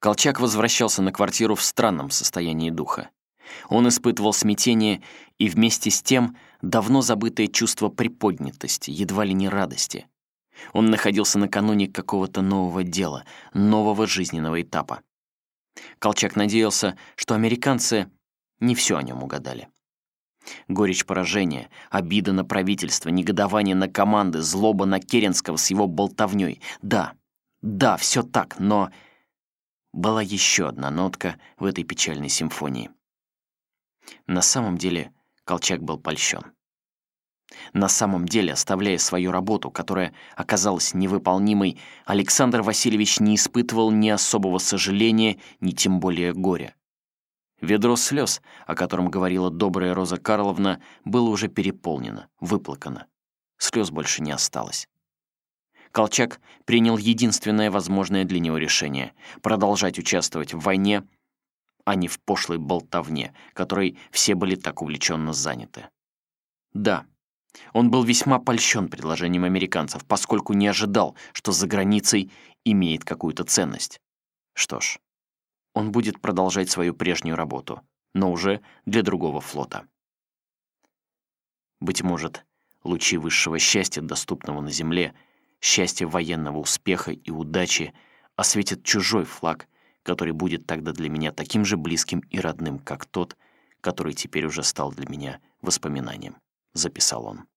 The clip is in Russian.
Колчак возвращался на квартиру в странном состоянии духа. Он испытывал смятение и вместе с тем давно забытое чувство приподнятости, едва ли не радости. Он находился накануне какого-то нового дела, нового жизненного этапа. Колчак надеялся, что американцы не все о нем угадали. Горечь поражения, обида на правительство, негодование на команды, злоба на Керенского с его болтовней. Да, да, все так, но была еще одна нотка в этой печальной симфонии. На самом деле Колчак был польщен. На самом деле, оставляя свою работу, которая оказалась невыполнимой, Александр Васильевич не испытывал ни особого сожаления, ни тем более горя. Ведро слез, о котором говорила добрая Роза Карловна, было уже переполнено, выплакано. Слез больше не осталось. Колчак принял единственное возможное для него решение — продолжать участвовать в войне, а не в пошлой болтовне, которой все были так увлеченно заняты. Да, он был весьма польщен предложением американцев, поскольку не ожидал, что за границей имеет какую-то ценность. Что ж, он будет продолжать свою прежнюю работу, но уже для другого флота. Быть может, лучи высшего счастья, доступного на Земле, счастья военного успеха и удачи, осветят чужой флаг, который будет тогда для меня таким же близким и родным, как тот, который теперь уже стал для меня воспоминанием, записал он.